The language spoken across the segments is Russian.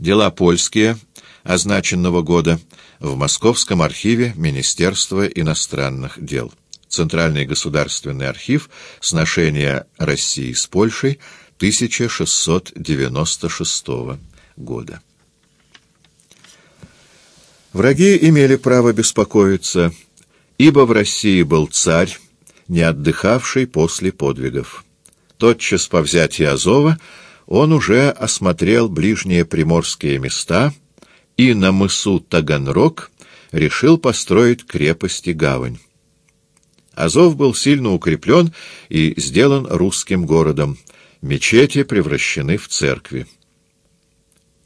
Дела польские означенного года в Московском архиве Министерства иностранных дел. Центральный государственный архив. Сношения России с Польшей 1696 года. Враги имели право беспокоиться, ибо в России был царь, не отдыхавший после подвигов. Тотчас по взятии Азова он уже осмотрел ближние приморские места и на мысу Таганрог решил построить крепость и гавань. Азов был сильно укреплен и сделан русским городом. Мечети превращены в церкви.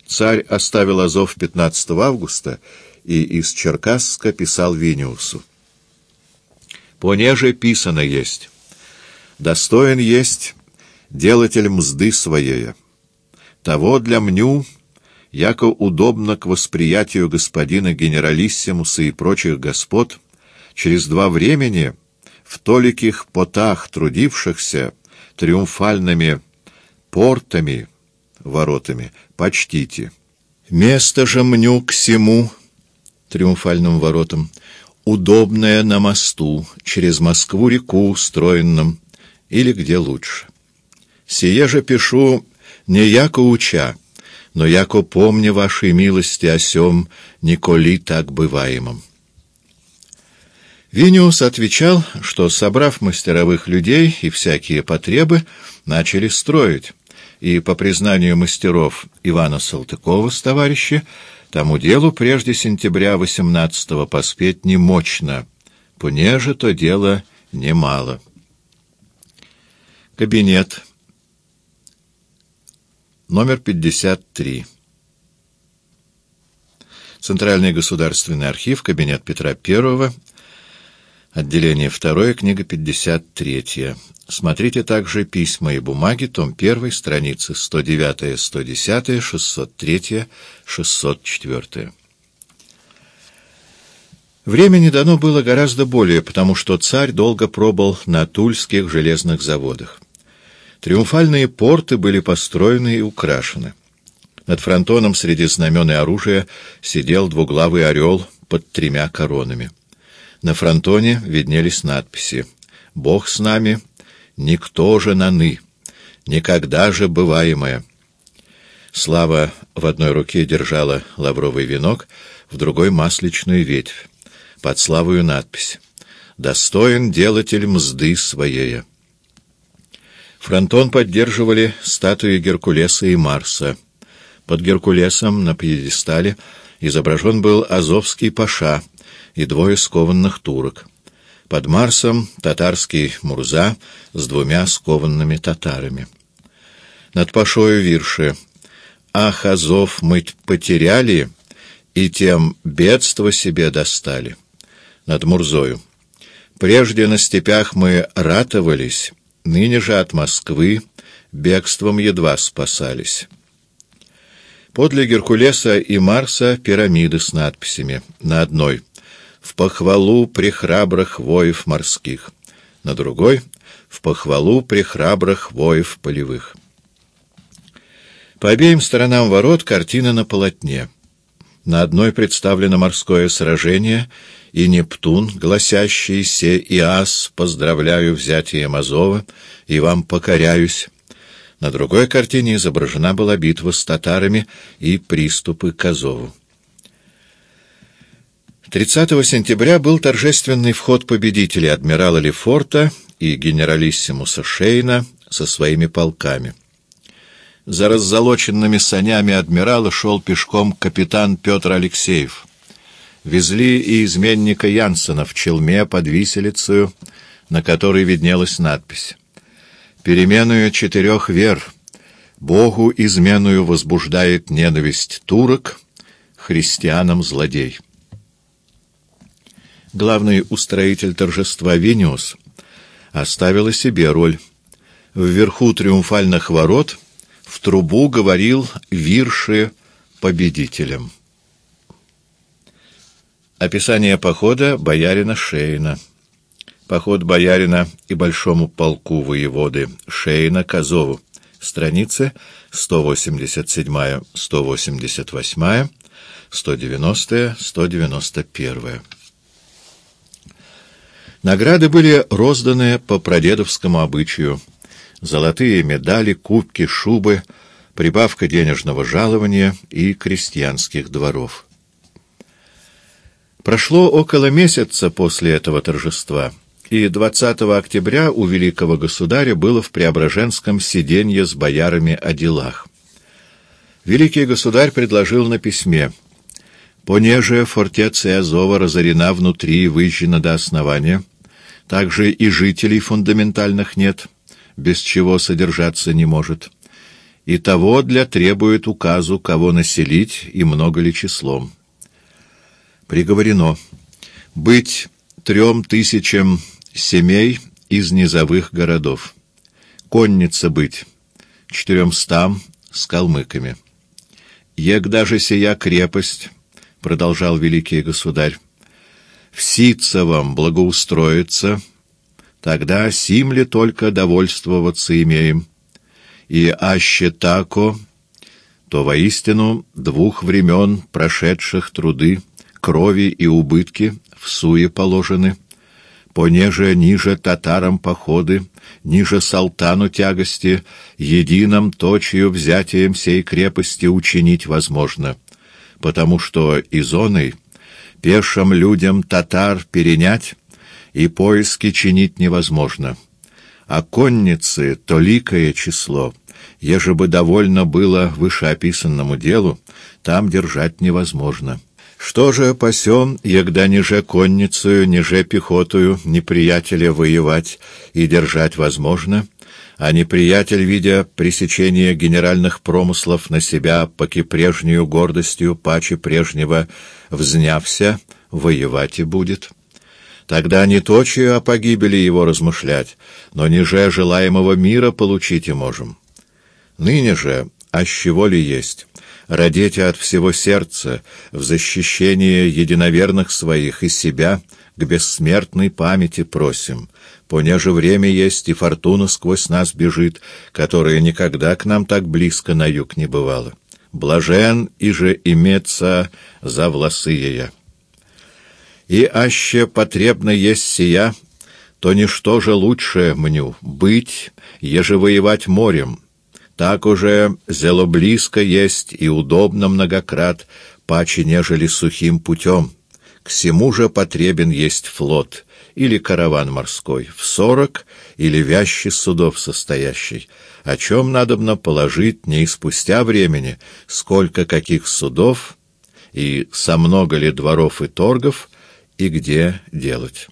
Царь оставил Азов 15 августа и из Черкасска писал Виниусу. «Понеже писано есть, достоин есть делатель мзды своей, того для мню, яко удобно к восприятию господина генералиссимуса и прочих господ, через два времени в толиких потах трудившихся триумфальными портами, воротами, почтите. Место же мню к всему триумфальным воротам, удобное на мосту, через Москву-реку строенном, или где лучше. Сие же пишу не яко уча, но яко помня вашей милости о сем, николи так бываемом. Виниус отвечал, что, собрав мастеровых людей и всякие потребы, начали строить, и, по признанию мастеров Ивана Салтыкова с товарища, Тому делу прежде сентября 18-го поспеть не мощно, понеже то дело немало. Кабинет. Номер 53. Центральный государственный архив, кабинет Петра I, отделение 2, книга 53. Смотрите также «Письма и бумаги», том 1, страницы 109, 110, 603, 604. Времени дано было гораздо более, потому что царь долго пробыл на тульских железных заводах. Триумфальные порты были построены и украшены. Над фронтоном среди знамен и оружия сидел двуглавый орел под тремя коронами. На фронтоне виднелись надписи «Бог с нами», никто же наны, никогда же бываемое. Слава в одной руке держала лавровый венок, в другой — масличную ветвь. Под славою надпись «Достоин делатель мзды своей». Фронтон поддерживали статуи Геркулеса и Марса. Под Геркулесом на пьедестале изображен был Азовский паша и двое скованных турок. Под Марсом татарский Мурза с двумя скованными татарами. Над Пашою вирши «Ах, Азов, мы потеряли, и тем бедство себе достали». Над Мурзою «Прежде на степях мы ратовались, ныне же от Москвы бегством едва спасались». Подле Геркулеса и Марса пирамиды с надписями. На одной — в похвалу прихрабрых воев морских, на другой — в похвалу прихрабрых воев полевых. По обеим сторонам ворот картина на полотне. На одной представлено морское сражение и Нептун, гласящий «Се и ас, поздравляю взятие Азова, и вам покоряюсь». На другой картине изображена была битва с татарами и приступы к Азову. 30 сентября был торжественный вход победителей адмирала Лефорта и генералиссимуса Шейна со своими полками. За раззолоченными санями адмирала шел пешком капитан Петр Алексеев. Везли и изменника Янсена в челме под виселицею, на которой виднелась надпись «Переменную четырех вер, Богу изменную возбуждает ненависть турок, христианам злодей» главный устроитель торжества Вениус, оставила себе роль. Вверху триумфальных ворот в трубу говорил вирши победителям. Описание похода боярина Шейна. Поход боярина и большому полку воеводы Шейна к Азову. страницы 187-188, 190-191. Награды были розданы по прадедовскому обычаю. Золотые медали, кубки, шубы, прибавка денежного жалования и крестьянских дворов. Прошло около месяца после этого торжества, и 20 октября у великого государя было в Преображенском сиденье с боярами о делах. Великий государь предложил на письме «Понеже фортеция Азова разорена внутри и выжжена до основания, также и жителей фундаментальных нет, без чего содержаться не может, и того для требует указу, кого населить и много ли числом» приговорено. Быть трем тысячам семей из низовых городов, конница быть четыремстам с калмыками. Ег даже сия крепость, — продолжал великий государь, — в Ситцевом благоустроится, тогда сим ли только довольствоваться имеем, и аще тако, то воистину двух времен прошедших труды — крови и убытки в суе положены, понеже ниже татарам походы, ниже салтану тягости, едином точью взятием сей крепости учинить возможно, потому что изоной пешим людям татар перенять и поиски чинить невозможно, а конницы — толикое число, еже бы довольно было вышеописанному делу, там держать невозможно». Что же посем, егда ниже конницею, ниже пехотую неприятеля воевать и держать возможно, а неприятель, видя пресечение генеральных промыслов на себя, поки прежнюю гордостью, паче прежнего взнявся, воевать и будет? Тогда не точию о погибели его размышлять, но ниже желаемого мира получить и можем. Ныне же, а с чего ли есть? родите от всего сердца в защищение единоверных своих и себя к бессмертной памяти просим, понеже время есть и фортуна сквозь нас бежит, которая никогда к нам так близко на юг не бывала. Блажен и же иметься за власы ея. И аще потребно есть сия, то ничто же лучше мню быть, еже воевать морем, так уже зело близко есть и удобно многократ, паче нежели сухим путем. К всему же потребен есть флот или караван морской, в сорок или вящий судов состоящий, о чем надобно положить не спустя времени, сколько каких судов и со много ли дворов и торгов, и где делать».